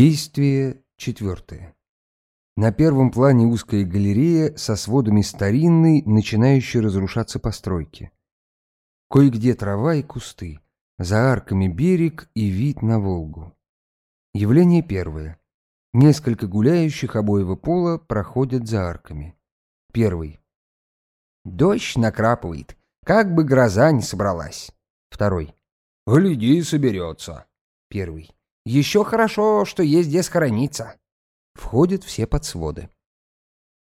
Действие четвертое. На первом плане узкая галерея со сводами старинной, начинающей разрушаться постройки. Кое-где трава и кусты, за арками берег и вид на Волгу. Явление первое. Несколько гуляющих обоего пола проходят за арками. Первый. Дождь накрапывает, как бы гроза не собралась. Второй. Гляди, соберется. Первый. Еще хорошо, что есть где схорониться. Входят все под своды.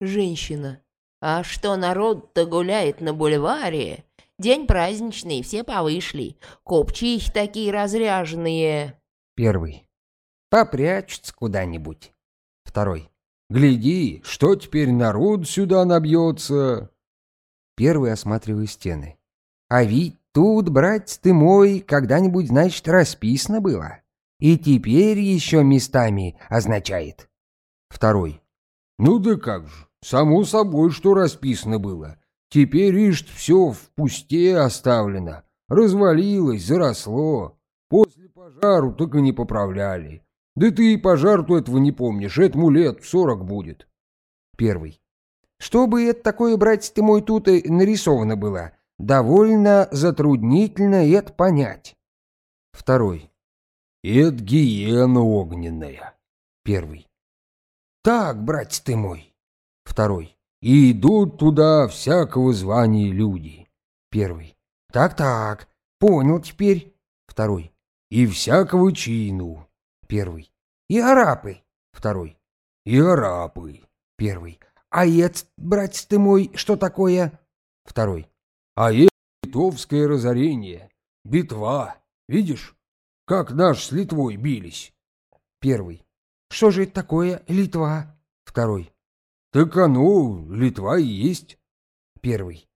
Женщина. А что народ-то гуляет на бульваре? День праздничный, все повышли. Копчихи такие разряженные. Первый. Попрячутся куда-нибудь. Второй. Гляди, что теперь народ сюда набьется. Первый осматривая стены. А ведь тут, братец ты мой, когда-нибудь, значит, расписано было. И теперь еще местами означает. Второй. Ну да как же, само собой, что расписано было. Теперь, ишь, все в пусте оставлено. Развалилось, заросло. После пожару так и не поправляли. Да ты и пожар-то этого не помнишь, этому лет сорок будет. Первый. Чтобы это такое, братец ты мой, тут и нарисовано было, довольно затруднительно это понять. Второй. Это гиена огненная. Первый. Так, братец ты мой. Второй. И идут туда всякого звания люди. Первый. Так-так, понял теперь. Второй. И всякого чину. Первый. И арапы. Второй. И арапы. Первый. А это, братец ты мой, что такое? Второй. А это литовское разорение. Битва. Видишь, как наш с Литвой бились? Первый. Что же это такое, Литва? Второй. Так оно, Литва и есть. Первый.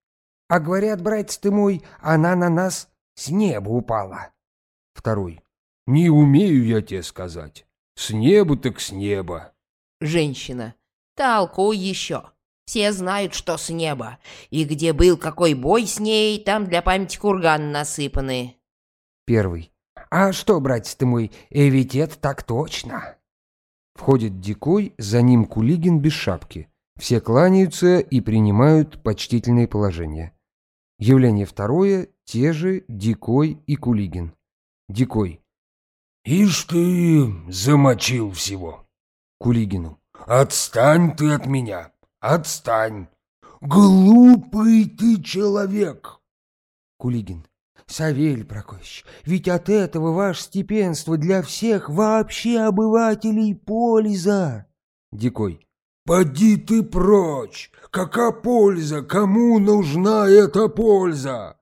А говорят, братец ты мой, она на нас с неба упала. Второй. Не умею я тебе сказать. С неба так с неба. Женщина. Толкуй еще. Все знают, что с неба. И где был какой бой с ней, там для памяти курган насыпаны. Первый. А что, братец ты мой, э, это так точно. Входит Дикой, за ним Кулигин без шапки. Все кланяются и принимают почтительные положения. Явление второе, те же Дикой и Кулигин. Дикой. «Ишь ты, замочил всего!» Кулигину. «Отстань ты от меня! Отстань! Глупый ты человек!» Кулигин. Савель Прокофьевич, ведь от этого ваше степенство для всех вообще обывателей польза. Дикой. Поди ты прочь! Какая польза? Кому нужна эта польза?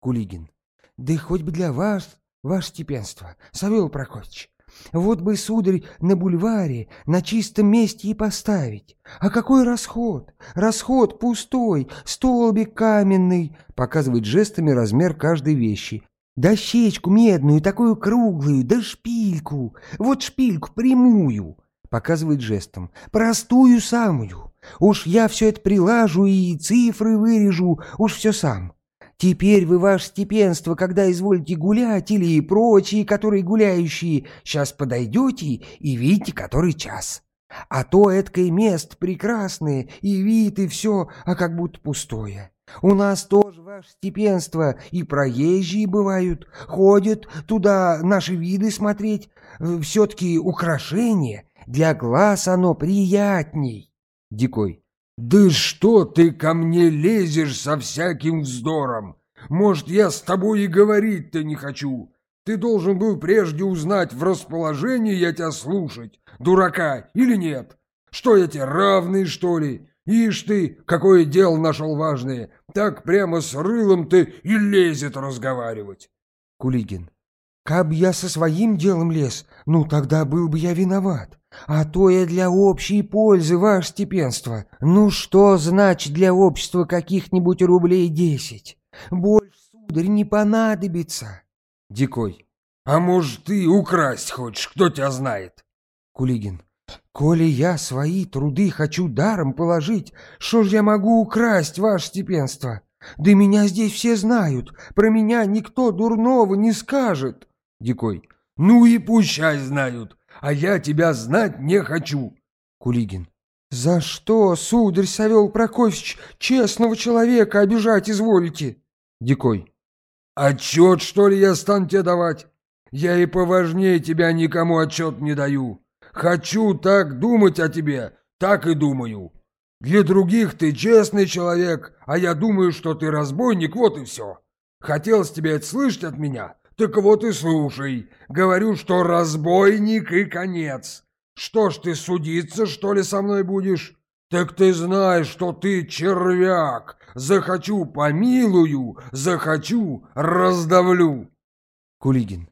Кулигин. Да хоть бы для вас, ваше степенство, Савел Прокофьевич. Вот бы, сударь, на бульваре, на чистом месте и поставить. А какой расход? Расход пустой, столбик каменный. Показывает жестами размер каждой вещи. Дощечку медную, такую круглую, да шпильку. Вот шпильку прямую. Показывает жестом. Простую самую. Уж я все это прилажу и цифры вырежу, уж все сам. Теперь вы, ваше степенство, когда изволите гулять, или прочие, которые гуляющие, сейчас подойдете и видите, который час. А то эткое место прекрасное, и вид, и все, а как будто пустое. У нас тоже, ваше степенство, и проезжие бывают, ходят туда наши виды смотреть. Все-таки украшение, для глаз оно приятней. Дикой. «Да что ты ко мне лезешь со всяким вздором? Может, я с тобой и говорить-то не хочу. Ты должен был прежде узнать, в расположении я тебя слушать, дурака или нет. Что я тебе, равный, что ли? Ишь ты, какое дело нашел важное, так прямо с рылом ты и лезет разговаривать». Кулигин. «Каб я со своим делом лез, ну тогда был бы я виноват. А то я для общей пользы, ваше степенство. Ну что значит для общества каких-нибудь рублей десять? Больше, сударь, не понадобится. Дикой. А может, ты украсть хочешь, кто тебя знает? Кулигин. Коли я свои труды хочу даром положить, что ж я могу украсть, ваше степенство? Да меня здесь все знают, про меня никто дурного не скажет. Дикой. Ну и пущай знают. А я тебя знать не хочу. Кулигин. «За что, сударь Савел Прокофьевич, честного человека обижать изволите?» Дикой. Отчет, что ли, я стану тебе давать? Я и поважнее тебя никому отчет не даю. Хочу так думать о тебе, так и думаю. Для других ты честный человек, а я думаю, что ты разбойник, вот и все. Хотел с тебя это слышать от меня? Так вот и слушай. Говорю, что разбойник и конец. Что ж ты судиться, что ли, со мной будешь? Так ты знаешь, что ты червяк. Захочу помилую, захочу раздавлю. Кулигин.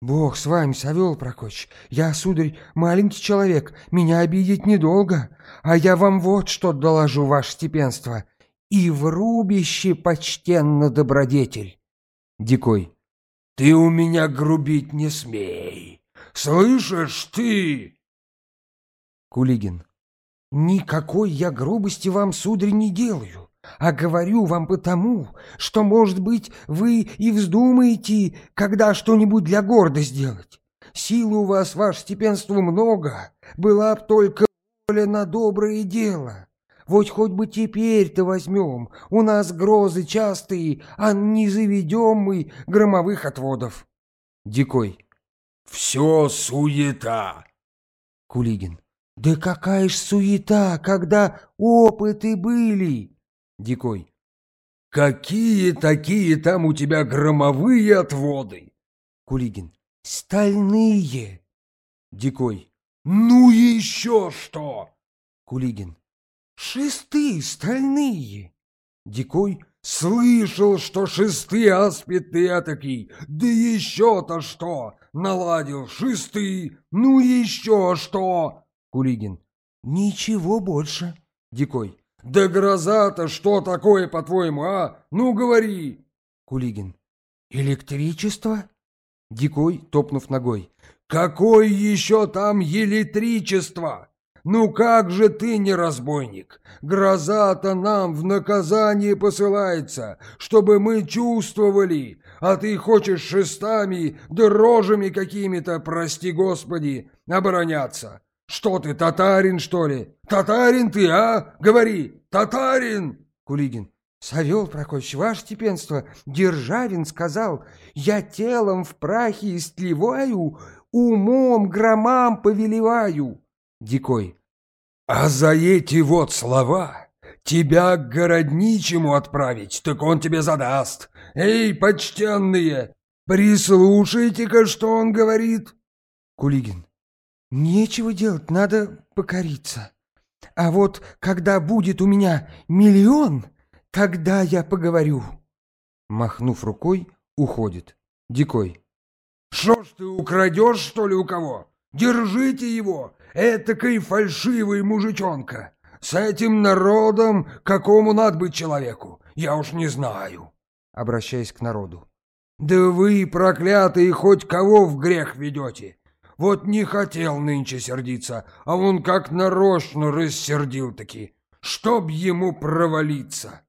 «Бог с вами, Савел Прокоч. Я, сударь, маленький человек, меня обидеть недолго. А я вам вот что доложу, ваше степенство. И в рубище почтенно добродетель». Дикой. Ты у меня грубить не смей. Слышишь ты? Кулигин. «Никакой я грубости вам, сударь, не делаю, а говорю вам потому, что, может быть, вы и вздумаете, когда что-нибудь для города сделать. Силы у вас, ваше степенство, много, была б только воля на доброе дело. Вот хоть бы теперь-то возьмем, у нас грозы частые, а не заведем мы громовых отводов». Дикой. Все суета. Кулигин. «Да какая ж суета, когда опыты были!» Дикой. Какие такие там у тебя громовые отводы? Кулигин. «Стальные!» Дикой. Ну еще что? Кулигин. «Шесты стальные!» Дикой. Слышал, что шесты аспид ты этакий. Да еще-то что? Наладил шесты. Ну еще что? Кулигин. «Ничего больше!» Дикой. Да гроза-то что такое, по-твоему, а? Ну, говори. Кулигин. «Электричество?» Дикой, топнув ногой. Какое еще там электричество? Ну как же ты не разбойник? Гроза-то нам в наказание посылается, чтобы мы чувствовали, а ты хочешь шестами да какими-то, прости господи, обороняться. Что ты, татарин, что ли? Татарин ты, а? Говори, татарин! Кулигин. «Савел Прокофьевич, ваше степенство, Державин сказал, я телом в прахе истлеваю, умом громам повелеваю». Дикой. А за эти вот слова тебя к городничему отправить, так он тебе задаст. Эй, почтенные, прислушайте-ка, что он говорит. Кулигин. «Нечего делать, надо покориться. А вот когда будет у меня миллион, тогда я поговорю». Махнув рукой, уходит. Дикой. Что ж ты украдешь, что ли, у кого? Держите его, этакой фальшивый мужичонка. С этим народом какому надо быть человеку, я уж не знаю. Обращаясь к народу. Да вы, проклятые, хоть кого в грех ведете. Вот не хотел нынче сердиться, а он как нарочно рассердил-таки, чтоб ему провалиться.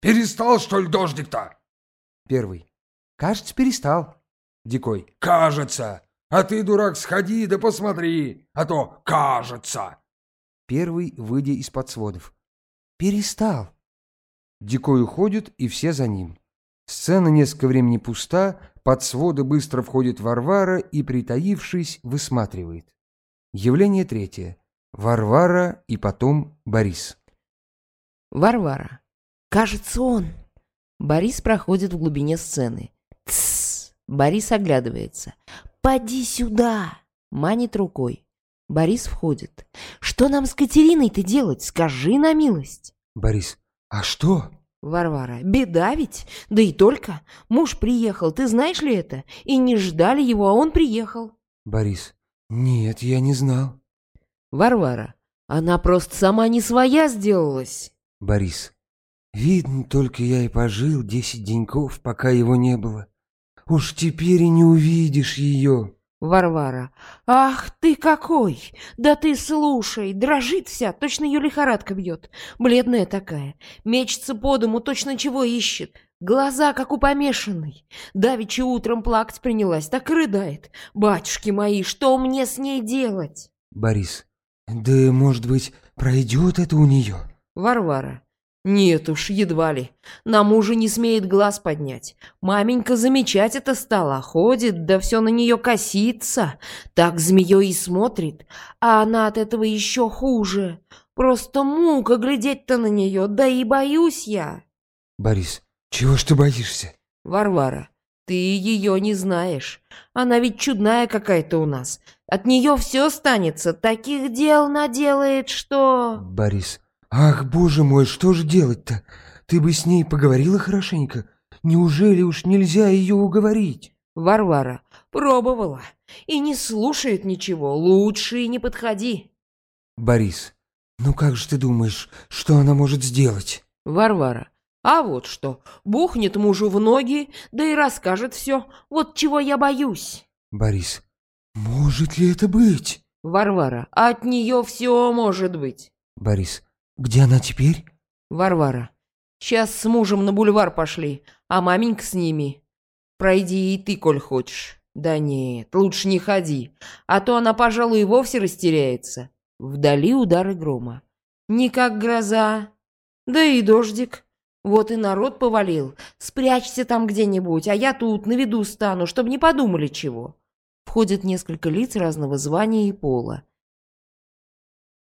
Перестал, что ли, дождик-то? Первый. «Кажется, перестал». Дикой. Кажется. А ты, дурак, сходи да посмотри, а то кажется. Первый, выйдя из-под сводов. «Перестал». Дикой уходит, и все за ним. Сцена несколько времени пуста, под своды быстро входит Варвара и, притаившись, высматривает. Явление третье. Варвара и потом Борис. Варвара. Кажется, он. Борис проходит в глубине сцены. Тссс. Борис оглядывается. «Поди сюда!» Манит рукой. Борис входит. «Что нам с Катериной-то делать? Скажи на милость!» Борис. А что? Варвара. «Беда ведь? Да и только. Муж приехал, ты знаешь ли это? И не ждали его, а он приехал». Борис. Нет, я не знал. Варвара. «Она просто сама не своя сделалась». Борис. Видно, только я и пожил десять деньков, пока его не было. Уж теперь и не увидишь ее. Варвара. «Ах ты какой! Да ты слушай, дрожит вся, точно ее лихорадка бьет. Бледная такая, мечется по дому, точно чего ищет. Глаза, как у помешанной. Давеча утром плакать принялась, так и рыдает. Батюшки мои, что мне с ней делать? Борис. Да, может быть, пройдет это у нее? Варвара. Нет уж, едва ли. На мужа не смеет глаз поднять. Маменька замечать это стала. Ходит, да все на нее косится. Так змеей и смотрит. А она от этого еще хуже. Просто мука глядеть-то на нее, да и боюсь я. Борис, чего ж ты боишься? Варвара, ты ее не знаешь. Она ведь чудная какая-то у нас. От нее все станется. Таких дел наделает, что... Борис, ах, боже мой, что же делать-то? Ты бы с ней поговорила хорошенько. Неужели уж нельзя ее уговорить? Варвара, пробовала. И не слушает ничего. Лучше и не подходи. Борис, ну как же ты думаешь, что она может сделать? Варвара, а вот что, бухнет мужу в ноги, да и расскажет все. Вот чего я боюсь. Борис, может ли это быть? Варвара, от нее все может быть. Борис, где она теперь? Варвара, сейчас с мужем на бульвар пошли, а маменька с ними. Пройди и ты, коль хочешь. Да нет, лучше не ходи, а то она, пожалуй, и вовсе растеряется. Вдали удары грома. Не как гроза, да и дождик. Вот и народ повалил. Спрячься там где-нибудь, а я тут на виду стану, чтобы не подумали чего. Входят несколько лиц разного звания и пола.